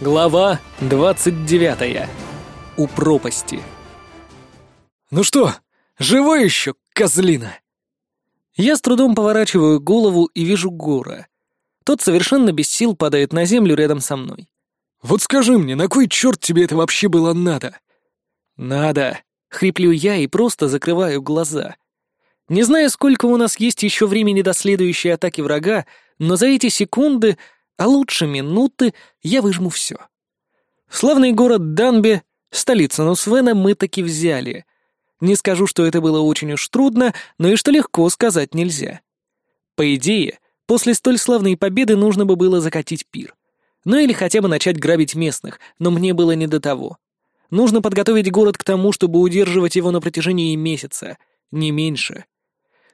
Глава 29. У пропасти. «Ну что, живой еще, козлина?» Я с трудом поворачиваю голову и вижу Гора. Тот совершенно без сил падает на землю рядом со мной. «Вот скажи мне, на кой черт тебе это вообще было надо?» «Надо», — хриплю я и просто закрываю глаза. Не знаю, сколько у нас есть еще времени до следующей атаки врага, но за эти секунды а лучше минуты я выжму все. Славный город Данби, столица Нусвена, мы таки взяли. Не скажу, что это было очень уж трудно, но и что легко сказать нельзя. По идее, после столь славной победы нужно бы было закатить пир. Ну или хотя бы начать грабить местных, но мне было не до того. Нужно подготовить город к тому, чтобы удерживать его на протяжении месяца, не меньше.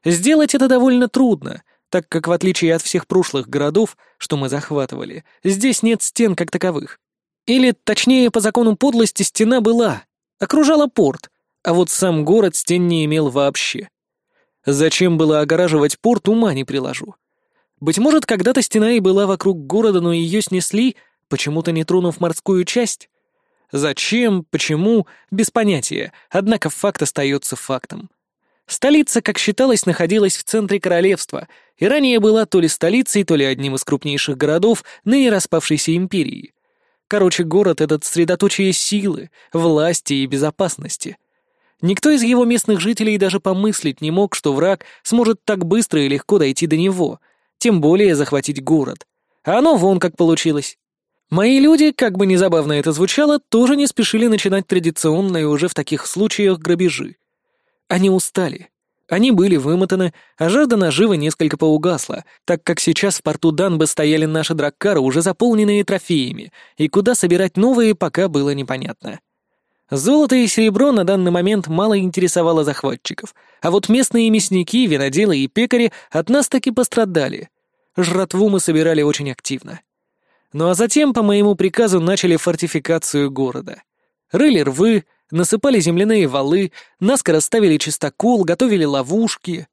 Сделать это довольно трудно — так как в отличие от всех прошлых городов, что мы захватывали, здесь нет стен как таковых. Или, точнее, по закону подлости стена была, окружала порт, а вот сам город стен не имел вообще. Зачем было огораживать порт, ума не приложу. Быть может, когда-то стена и была вокруг города, но ее снесли, почему-то не тронув морскую часть. Зачем, почему, без понятия, однако факт остается фактом. Столица, как считалось, находилась в центре королевства и ранее была то ли столицей, то ли одним из крупнейших городов ныне распавшейся империи. Короче, город этот средоточие силы, власти и безопасности. Никто из его местных жителей даже помыслить не мог, что враг сможет так быстро и легко дойти до него, тем более захватить город. А оно вон как получилось. Мои люди, как бы незабавно это звучало, тоже не спешили начинать традиционные уже в таких случаях грабежи — они устали. Они были вымотаны, а жажда наживы несколько поугасла, так как сейчас в порту Данбы стояли наши драккары, уже заполненные трофеями, и куда собирать новые, пока было непонятно. Золото и серебро на данный момент мало интересовало захватчиков, а вот местные мясники, виноделы и пекари от нас таки пострадали. Жратву мы собирали очень активно. Ну а затем, по моему приказу, начали фортификацию города. Рыли рвы, Насыпали земляные валы, наскоро ставили чистокол, готовили ловушки.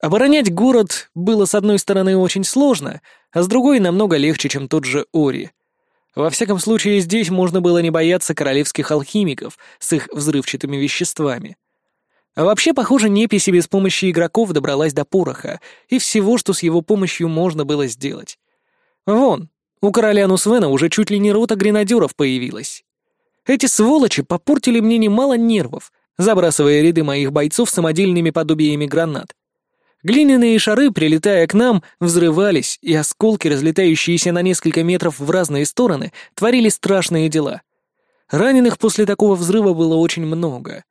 Оборонять город было, с одной стороны, очень сложно, а с другой намного легче, чем тот же Ори. Во всяком случае, здесь можно было не бояться королевских алхимиков с их взрывчатыми веществами. А вообще, похоже, неписи без помощи игроков добралась до пороха и всего, что с его помощью можно было сделать. Вон, у короля Нусвена уже чуть ли не рота гренадеров появилась. Эти сволочи попортили мне немало нервов, забрасывая ряды моих бойцов самодельными подобиями гранат. Глиняные шары, прилетая к нам, взрывались, и осколки, разлетающиеся на несколько метров в разные стороны, творили страшные дела. Раненых после такого взрыва было очень много.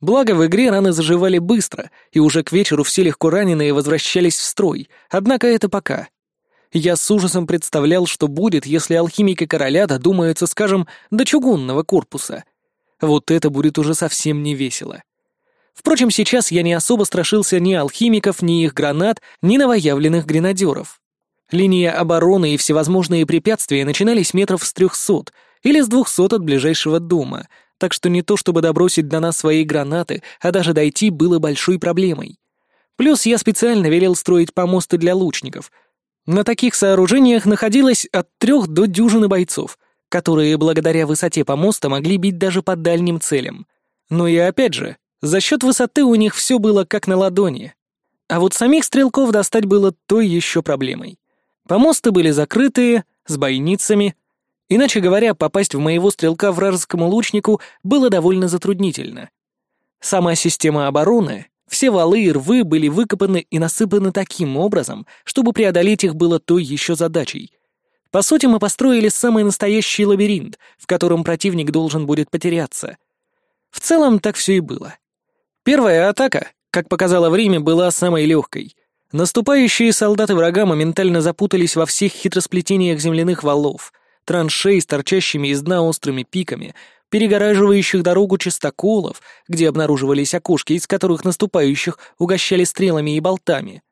Благо, в игре раны заживали быстро, и уже к вечеру все легко раненые возвращались в строй, однако это пока — я с ужасом представлял, что будет, если алхимика короля додумаются, скажем, до чугунного корпуса. Вот это будет уже совсем не весело. Впрочем, сейчас я не особо страшился ни алхимиков, ни их гранат, ни новоявленных гренадеров. Линия обороны и всевозможные препятствия начинались метров с трехсот или с двухсот от ближайшего дома, так что не то чтобы добросить до нас свои гранаты, а даже дойти было большой проблемой. Плюс я специально велел строить помосты для лучников — на таких сооружениях находилось от трех до дюжины бойцов, которые благодаря высоте помоста могли бить даже по дальним целям. Но и опять же, за счет высоты у них все было как на ладони. А вот самих стрелков достать было той еще проблемой. Помосты были закрытые, с бойницами. Иначе говоря, попасть в моего стрелка вражескому лучнику было довольно затруднительно. Сама система обороны все валы и рвы были выкопаны и насыпаны таким образом, чтобы преодолеть их было той еще задачей. По сути, мы построили самый настоящий лабиринт, в котором противник должен будет потеряться. В целом, так все и было. Первая атака, как показало время, была самой легкой. Наступающие солдаты врага моментально запутались во всех хитросплетениях земляных валов, траншей с торчащими из дна острыми пиками, перегораживающих дорогу чистоколов, где обнаруживались окошки, из которых наступающих угощали стрелами и болтами.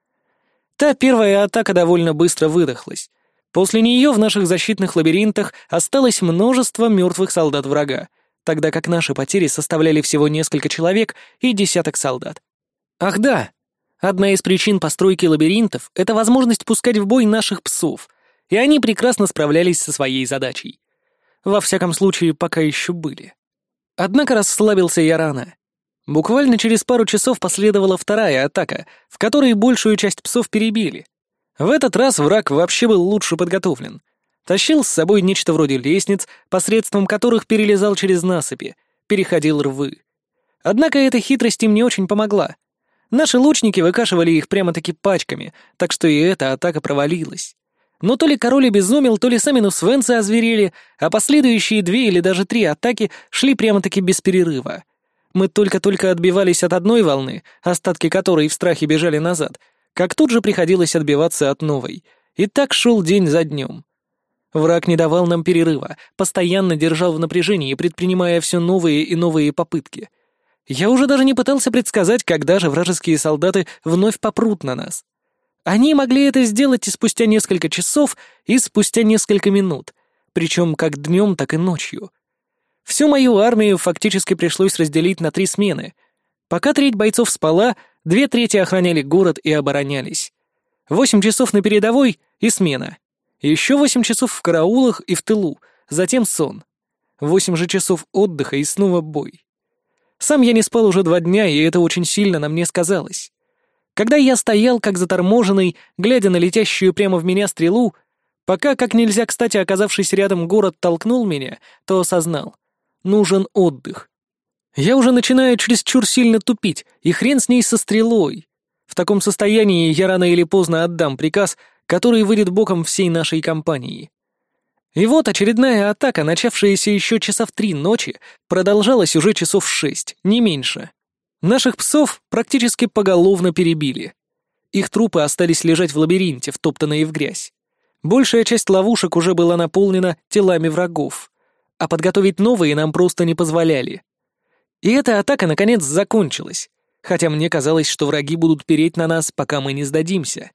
Та первая атака довольно быстро выдохлась. После нее в наших защитных лабиринтах осталось множество мертвых солдат врага, тогда как наши потери составляли всего несколько человек и десяток солдат. Ах да, одна из причин постройки лабиринтов — это возможность пускать в бой наших псов, и они прекрасно справлялись со своей задачей. Во всяком случае, пока еще были. Однако расслабился я рано. Буквально через пару часов последовала вторая атака, в которой большую часть псов перебили. В этот раз враг вообще был лучше подготовлен. Тащил с собой нечто вроде лестниц, посредством которых перелезал через насыпи, переходил рвы. Однако эта хитрость им не очень помогла. Наши лучники выкашивали их прямо-таки пачками, так что и эта атака провалилась. Но то ли король обезумел, то ли сами нусвенцы озверели, а последующие две или даже три атаки шли прямо-таки без перерыва. Мы только-только отбивались от одной волны, остатки которой в страхе бежали назад, как тут же приходилось отбиваться от новой. И так шел день за днем. Враг не давал нам перерыва, постоянно держал в напряжении, предпринимая все новые и новые попытки. Я уже даже не пытался предсказать, когда же вражеские солдаты вновь попрут на нас. Они могли это сделать и спустя несколько часов, и спустя несколько минут, причем как днем, так и ночью. Всю мою армию фактически пришлось разделить на три смены. Пока треть бойцов спала, две трети охраняли город и оборонялись. Восемь часов на передовой и смена. Еще восемь часов в караулах и в тылу, затем сон. Восемь же часов отдыха и снова бой. Сам я не спал уже два дня, и это очень сильно на мне сказалось. Когда я стоял, как заторможенный, глядя на летящую прямо в меня стрелу, пока, как нельзя кстати, оказавшись рядом, город толкнул меня, то осознал. Нужен отдых. Я уже начинаю чересчур сильно тупить, и хрен с ней со стрелой. В таком состоянии я рано или поздно отдам приказ, который выйдет боком всей нашей компании. И вот очередная атака, начавшаяся еще часа в три ночи, продолжалась уже часов шесть, не меньше. Наших псов практически поголовно перебили. Их трупы остались лежать в лабиринте, втоптанные в грязь. Большая часть ловушек уже была наполнена телами врагов, а подготовить новые нам просто не позволяли. И эта атака, наконец, закончилась, хотя мне казалось, что враги будут переть на нас, пока мы не сдадимся.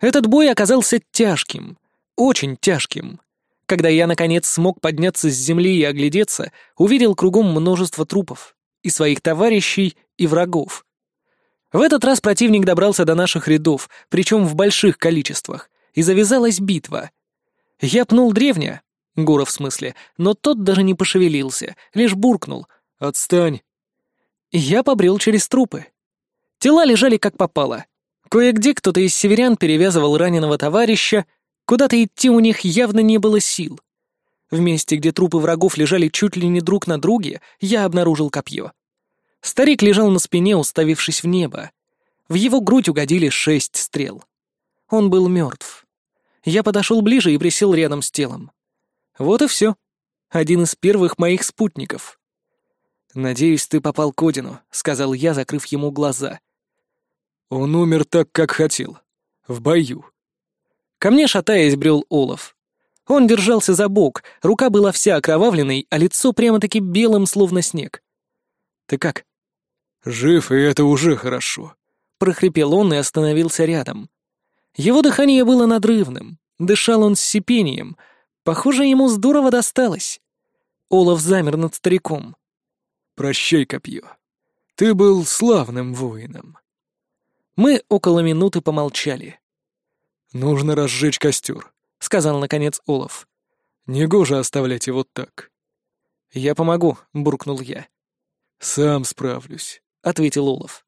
Этот бой оказался тяжким, очень тяжким. Когда я, наконец, смог подняться с земли и оглядеться, увидел кругом множество трупов и своих товарищей, и врагов. В этот раз противник добрался до наших рядов, причем в больших количествах, и завязалась битва. Я пнул древня, Гора в смысле, но тот даже не пошевелился, лишь буркнул «Отстань!». Я побрел через трупы. Тела лежали как попало. Кое-где кто-то из северян перевязывал раненого товарища, куда-то идти у них явно не было сил. В месте, где трупы врагов лежали чуть ли не друг на друге, я обнаружил копье. Старик лежал на спине, уставившись в небо. В его грудь угодили шесть стрел. Он был мертв. Я подошел ближе и присел рядом с телом. Вот и все. Один из первых моих спутников. «Надеюсь, ты попал к Одину», — сказал я, закрыв ему глаза. «Он умер так, как хотел. В бою». Ко мне, шатаясь, брел Олаф. Он держался за бок, рука была вся окровавленной, а лицо прямо-таки белым, словно снег. «Ты как?» «Жив, и это уже хорошо», — прохрипел он и остановился рядом. Его дыхание было надрывным, дышал он с сипением. Похоже, ему здорово досталось. Олаф замер над стариком. «Прощай, копье. Ты был славным воином». Мы около минуты помолчали. «Нужно разжечь костер», — сказал, наконец, Олаф. «Негоже оставлять его так». «Я помогу», — буркнул я. «Сам справлюсь» ответил Олаф.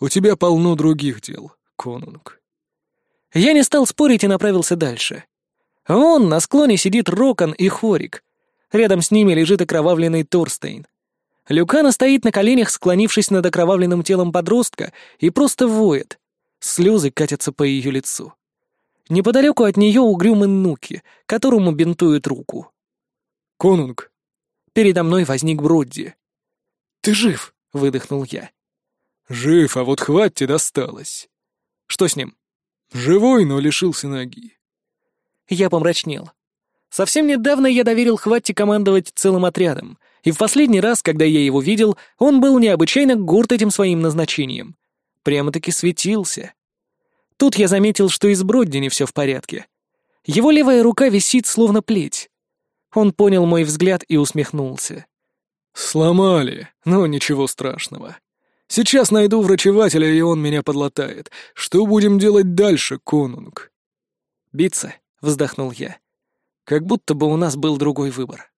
«У тебя полно других дел, конунг». Я не стал спорить и направился дальше. Вон на склоне сидит Рокон и Хворик. Рядом с ними лежит окровавленный Торстейн. Люкана стоит на коленях, склонившись над окровавленным телом подростка, и просто воет. Слезы катятся по ее лицу. Неподалеку от нее угрюмы Нуки, которому бинтуют руку. «Конунг!» Передо мной возник Бродди. «Ты жив!» — выдохнул я. «Жив, а вот хватит досталось». «Что с ним?» «Живой, но лишился ноги». Я помрачнел. Совсем недавно я доверил Хватте командовать целым отрядом, и в последний раз, когда я его видел, он был необычайно горд этим своим назначением. Прямо-таки светился. Тут я заметил, что и с Бродди все в порядке. Его левая рука висит, словно плеть. Он понял мой взгляд и усмехнулся. «Сломали, но ничего страшного. Сейчас найду врачевателя, и он меня подлатает. Что будем делать дальше, конунг?» «Биться», — вздохнул я. «Как будто бы у нас был другой выбор».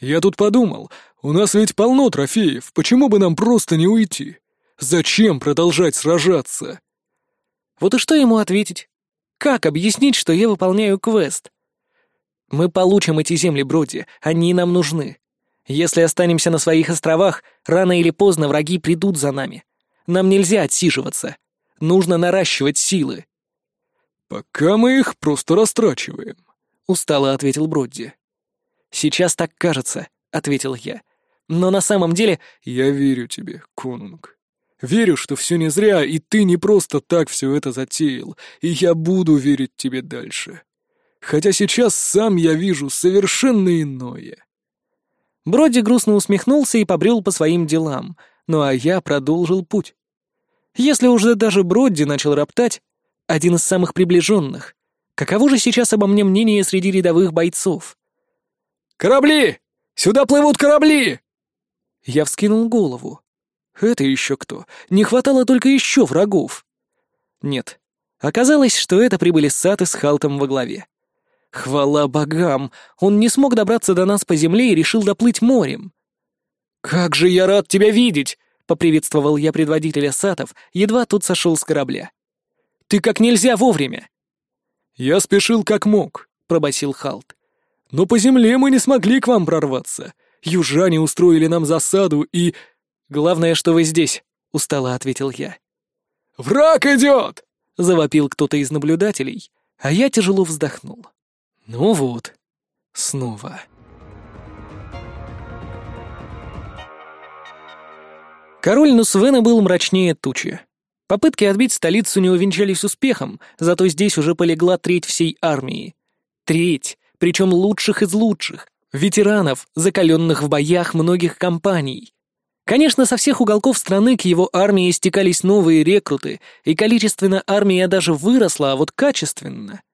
«Я тут подумал, у нас ведь полно трофеев, почему бы нам просто не уйти? Зачем продолжать сражаться?» Вот и что ему ответить? Как объяснить, что я выполняю квест? Мы получим эти земли, Броди, они нам нужны. Если останемся на своих островах, рано или поздно враги придут за нами. Нам нельзя отсиживаться. Нужно наращивать силы». «Пока мы их просто растрачиваем», — устало ответил Бродди. «Сейчас так кажется», — ответил я. «Но на самом деле...» «Я верю тебе, конунг. Верю, что все не зря, и ты не просто так все это затеял, и я буду верить тебе дальше. Хотя сейчас сам я вижу совершенно иное». Броди грустно усмехнулся и побрел по своим делам, ну а я продолжил путь. Если уже даже Бродди начал роптать, один из самых приближенных, каково же сейчас обо мне мнение среди рядовых бойцов? «Корабли! Сюда плывут корабли!» Я вскинул голову. Это еще кто? Не хватало только еще врагов. Нет. Оказалось, что это прибыли Саты с Халтом во главе. Хвала богам, он не смог добраться до нас по земле и решил доплыть морем. «Как же я рад тебя видеть!» — поприветствовал я предводителя сатов, едва тут сошел с корабля. «Ты как нельзя вовремя!» «Я спешил как мог», — пробасил Халт. «Но по земле мы не смогли к вам прорваться. Южане устроили нам засаду и...» «Главное, что вы здесь», — устало ответил я. «Враг идет!» — завопил кто-то из наблюдателей, а я тяжело вздохнул. Ну вот, снова. Король Нусвена был мрачнее тучи. Попытки отбить столицу не увенчались успехом, зато здесь уже полегла треть всей армии. Треть, причем лучших из лучших, ветеранов, закаленных в боях многих компаний. Конечно, со всех уголков страны к его армии стекались новые рекруты, и количественно армия даже выросла, а вот качественно —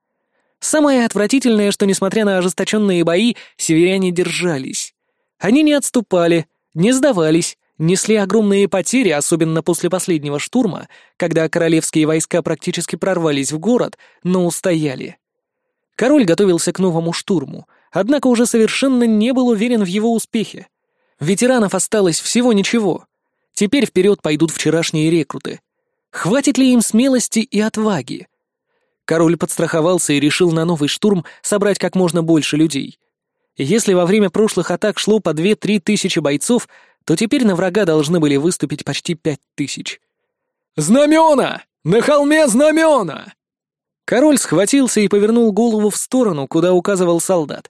Самое отвратительное, что, несмотря на ожесточенные бои, северяне держались. Они не отступали, не сдавались, несли огромные потери, особенно после последнего штурма, когда королевские войска практически прорвались в город, но устояли. Король готовился к новому штурму, однако уже совершенно не был уверен в его успехе. Ветеранов осталось всего ничего. Теперь вперед пойдут вчерашние рекруты. Хватит ли им смелости и отваги? Король подстраховался и решил на новый штурм собрать как можно больше людей. Если во время прошлых атак шло по 2-3 тысячи бойцов, то теперь на врага должны были выступить почти 5 тысяч. «Знамена! На холме знамена!» Король схватился и повернул голову в сторону, куда указывал солдат.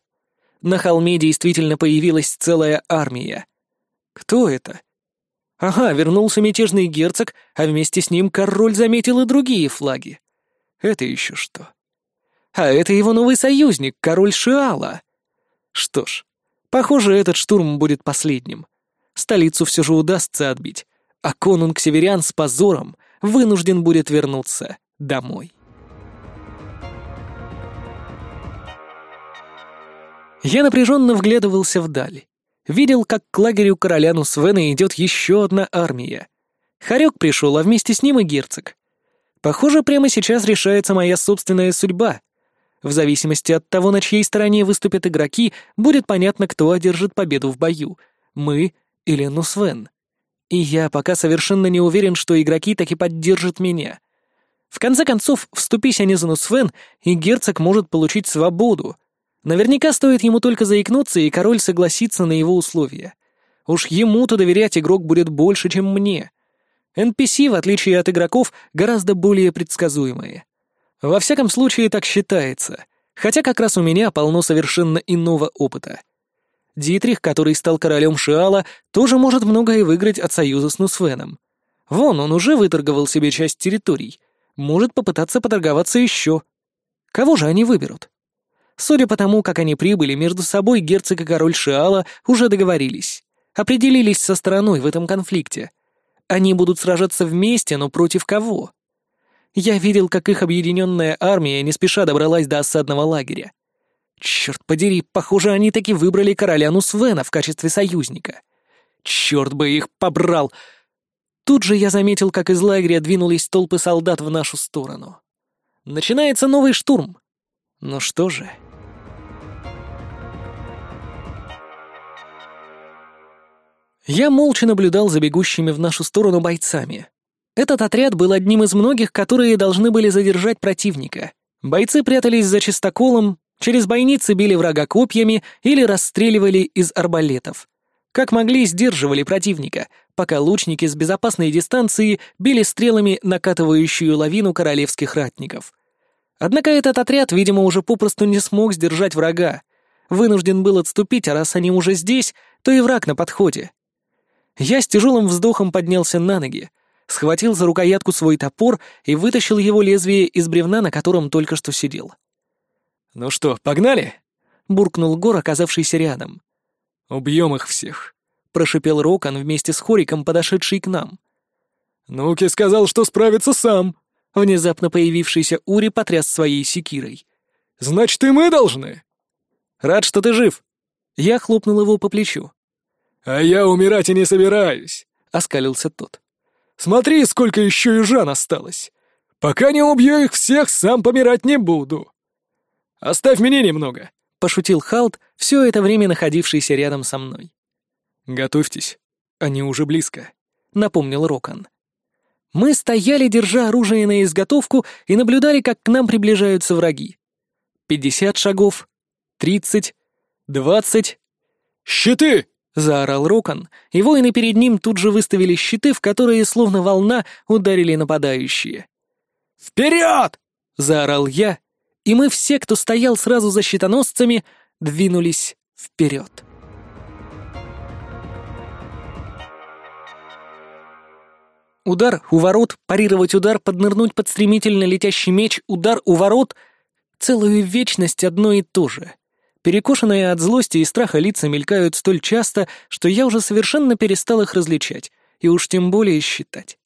На холме действительно появилась целая армия. Кто это? Ага, вернулся мятежный герцог, а вместе с ним король заметил и другие флаги. Это еще что? А это его новый союзник, король Шиала. Что ж, похоже, этот штурм будет последним. Столицу все же удастся отбить, а конунг северян с позором вынужден будет вернуться домой. Я напряженно вглядывался вдаль. Видел, как к лагерю короля Нусвена идет еще одна армия. Харек пришел, а вместе с ним и герцог. Похоже, прямо сейчас решается моя собственная судьба. В зависимости от того, на чьей стороне выступят игроки, будет понятно, кто одержит победу в бою — мы или Нусвен. И я пока совершенно не уверен, что игроки таки поддержат меня. В конце концов, вступись они за Нусвен, и герцог может получить свободу. Наверняка стоит ему только заикнуться, и король согласится на его условия. Уж ему-то доверять игрок будет больше, чем мне. NPC, в отличие от игроков, гораздо более предсказуемые. Во всяком случае, так считается. Хотя как раз у меня полно совершенно иного опыта. Дитрих, который стал королем Шиала, тоже может многое выиграть от союза с Нусвеном. Вон, он уже выторговал себе часть территорий. Может попытаться поторговаться еще. Кого же они выберут? Судя по тому, как они прибыли, между собой герцог и король Шиала уже договорились. Определились со стороной в этом конфликте — они будут сражаться вместе, но против кого? Я видел, как их объединенная армия не спеша добралась до осадного лагеря. Черт подери, похоже, они таки выбрали короля Нусвена в качестве союзника. Черт бы их побрал! Тут же я заметил, как из лагеря двинулись толпы солдат в нашу сторону. Начинается новый штурм. Ну что же... Я молча наблюдал за бегущими в нашу сторону бойцами. Этот отряд был одним из многих, которые должны были задержать противника. Бойцы прятались за чистоколом, через бойницы били врага копьями или расстреливали из арбалетов. Как могли, сдерживали противника, пока лучники с безопасной дистанции били стрелами накатывающую лавину королевских ратников. Однако этот отряд, видимо, уже попросту не смог сдержать врага. Вынужден был отступить, а раз они уже здесь, то и враг на подходе. Я с тяжелым вздохом поднялся на ноги, схватил за рукоятку свой топор и вытащил его лезвие из бревна, на котором только что сидел. «Ну что, погнали?» — буркнул Гор, оказавшийся рядом. «Убьем их всех», — прошипел Рокон вместе с Хориком, подошедший к нам. «Нуки сказал, что справится сам», — внезапно появившийся Ури потряс своей секирой. «Значит, и мы должны!» «Рад, что ты жив!» Я хлопнул его по плечу. «А я умирать и не собираюсь», — оскалился тот. «Смотри, сколько еще южан осталось! Пока не убью их всех, сам помирать не буду!» «Оставь меня немного», — пошутил Халт, все это время находившийся рядом со мной. «Готовьтесь, они уже близко», — напомнил Рокан. Мы стояли, держа оружие на изготовку, и наблюдали, как к нам приближаются враги. Пятьдесят шагов, тридцать, двадцать... «Щиты!» Заорал Рокон, и воины перед ним тут же выставили щиты, в которые, словно волна, ударили нападающие. «Вперед!» — заорал я, и мы все, кто стоял сразу за щитоносцами, двинулись вперед. Удар у ворот, парировать удар, поднырнуть под стремительно летящий меч, удар у ворот — целую вечность одно и то же — Перекошенные от злости и страха лица мелькают столь часто, что я уже совершенно перестал их различать, и уж тем более считать.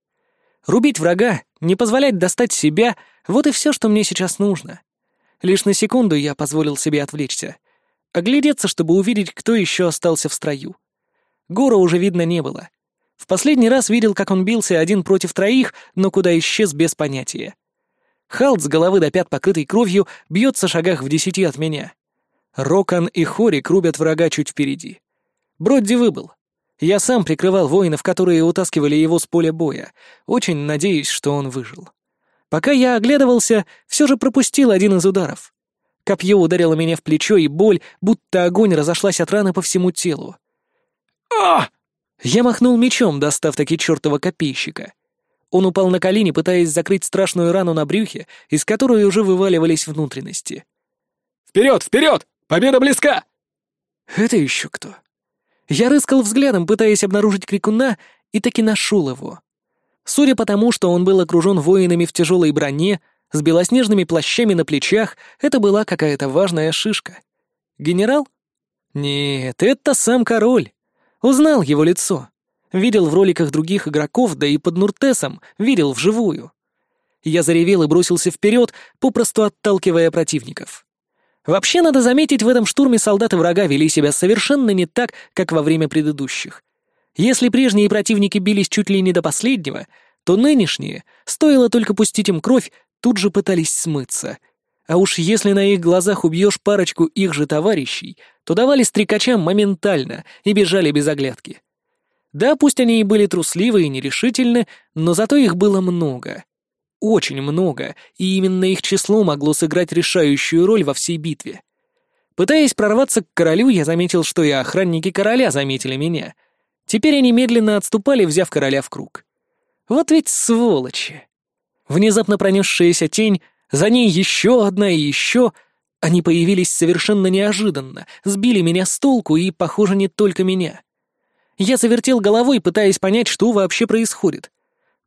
Рубить врага, не позволять достать себя — вот и все, что мне сейчас нужно. Лишь на секунду я позволил себе отвлечься. Оглядеться, чтобы увидеть, кто еще остался в строю. Гора уже видно не было. В последний раз видел, как он бился один против троих, но куда исчез без понятия. Халт с головы до пят, покрытый кровью, бьется шагах в десяти от меня. Рокан и Хорик рубят врага чуть впереди. Бродди выбыл. Я сам прикрывал воинов, которые утаскивали его с поля боя, очень надеясь, что он выжил. Пока я оглядывался, все же пропустил один из ударов. Копье ударило меня в плечо, и боль, будто огонь, разошлась от раны по всему телу. а Я махнул мечом, достав таки чертова копейщика. Он упал на колени, пытаясь закрыть страшную рану на брюхе, из которой уже вываливались внутренности. «Вперед, вперед!» Победа близка!» «Это еще кто?» Я рыскал взглядом, пытаясь обнаружить крикуна, и таки нашел его. Судя по тому, что он был окружен воинами в тяжелой броне, с белоснежными плащами на плечах, это была какая-то важная шишка. Генерал? Нет, это сам король. Узнал его лицо. Видел в роликах других игроков, да и под Нуртесом видел вживую. Я заревел и бросился вперед, попросту отталкивая противников. Вообще, надо заметить, в этом штурме солдаты врага вели себя совершенно не так, как во время предыдущих. Если прежние противники бились чуть ли не до последнего, то нынешние, стоило только пустить им кровь, тут же пытались смыться. А уж если на их глазах убьешь парочку их же товарищей, то давали стрекачам моментально и бежали без оглядки. Да, пусть они и были трусливы и нерешительны, но зато их было много очень много, и именно их число могло сыграть решающую роль во всей битве. Пытаясь прорваться к королю, я заметил, что и охранники короля заметили меня. Теперь они медленно отступали, взяв короля в круг. Вот ведь сволочи! Внезапно пронесшаяся тень, за ней еще одна и еще. Они появились совершенно неожиданно, сбили меня с толку и, похоже, не только меня. Я завертел головой, пытаясь понять, что вообще происходит —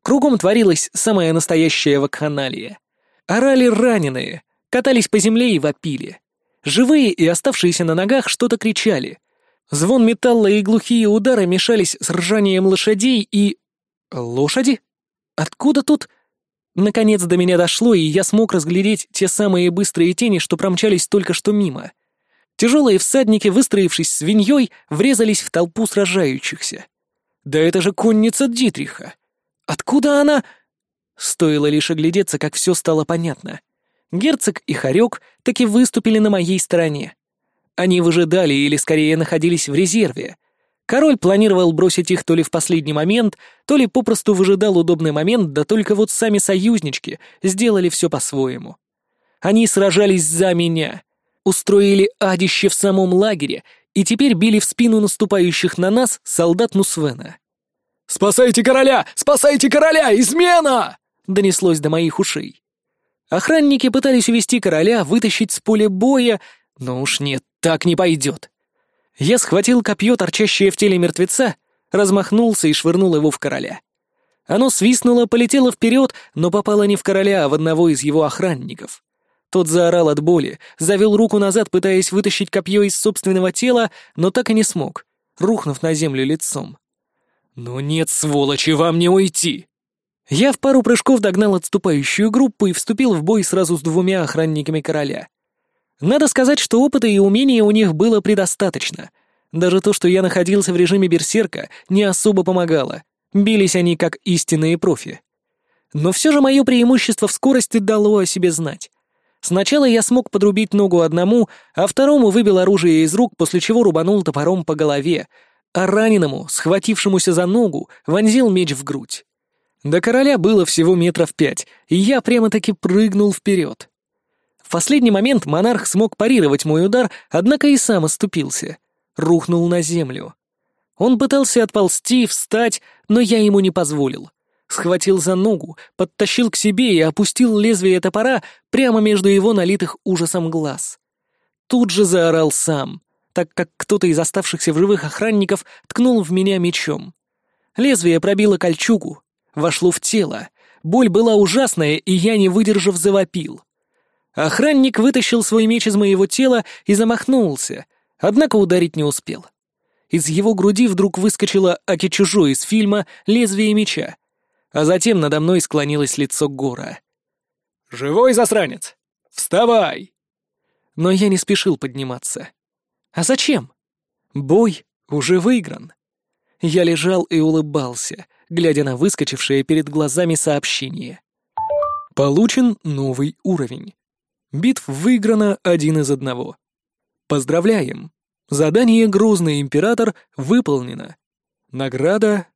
Кругом творилась самая настоящая вакханалия. Орали раненые, катались по земле и вопили. Живые и оставшиеся на ногах что-то кричали. Звон металла и глухие удары мешались с ржанием лошадей и... Лошади? Откуда тут... Наконец до меня дошло, и я смог разглядеть те самые быстрые тени, что промчались только что мимо. Тяжелые всадники, выстроившись свиньей, врезались в толпу сражающихся. Да это же конница Дитриха! Откуда она? Стоило лишь оглядеться, как все стало понятно. Герцог и Харек таки выступили на моей стороне. Они выжидали или скорее находились в резерве. Король планировал бросить их то ли в последний момент, то ли попросту выжидал удобный момент, да только вот сами союзнички сделали все по-своему. Они сражались за меня, устроили адище в самом лагере и теперь били в спину наступающих на нас солдат Нусвена. «Спасайте короля! Спасайте короля! Измена!» донеслось до моих ушей. Охранники пытались увести короля, вытащить с поля боя, но уж нет, так не пойдет. Я схватил копье, торчащее в теле мертвеца, размахнулся и швырнул его в короля. Оно свистнуло, полетело вперед, но попало не в короля, а в одного из его охранников. Тот заорал от боли, завел руку назад, пытаясь вытащить копье из собственного тела, но так и не смог, рухнув на землю лицом. «Ну нет, сволочи, вам не уйти!» Я в пару прыжков догнал отступающую группу и вступил в бой сразу с двумя охранниками короля. Надо сказать, что опыта и умения у них было предостаточно. Даже то, что я находился в режиме берсерка, не особо помогало. Бились они как истинные профи. Но все же мое преимущество в скорости дало о себе знать. Сначала я смог подрубить ногу одному, а второму выбил оружие из рук, после чего рубанул топором по голове, а раненому, схватившемуся за ногу, вонзил меч в грудь. До короля было всего метров пять, и я прямо-таки прыгнул вперед. В последний момент монарх смог парировать мой удар, однако и сам оступился. Рухнул на землю. Он пытался отползти, встать, но я ему не позволил. Схватил за ногу, подтащил к себе и опустил лезвие топора прямо между его налитых ужасом глаз. Тут же заорал сам так как кто-то из оставшихся в живых охранников ткнул в меня мечом. Лезвие пробило кольчугу, вошло в тело, боль была ужасная, и я, не выдержав, завопил. Охранник вытащил свой меч из моего тела и замахнулся, однако ударить не успел. Из его груди вдруг выскочило Аки Чужой из фильма «Лезвие меча», а затем надо мной склонилось лицо Гора. «Живой засранец! Вставай!» Но я не спешил подниматься. А зачем? Бой уже выигран. Я лежал и улыбался, глядя на выскочившее перед глазами сообщение. Получен новый уровень. Битв выиграно один из одного. Поздравляем! Задание «Грозный император» выполнено. Награда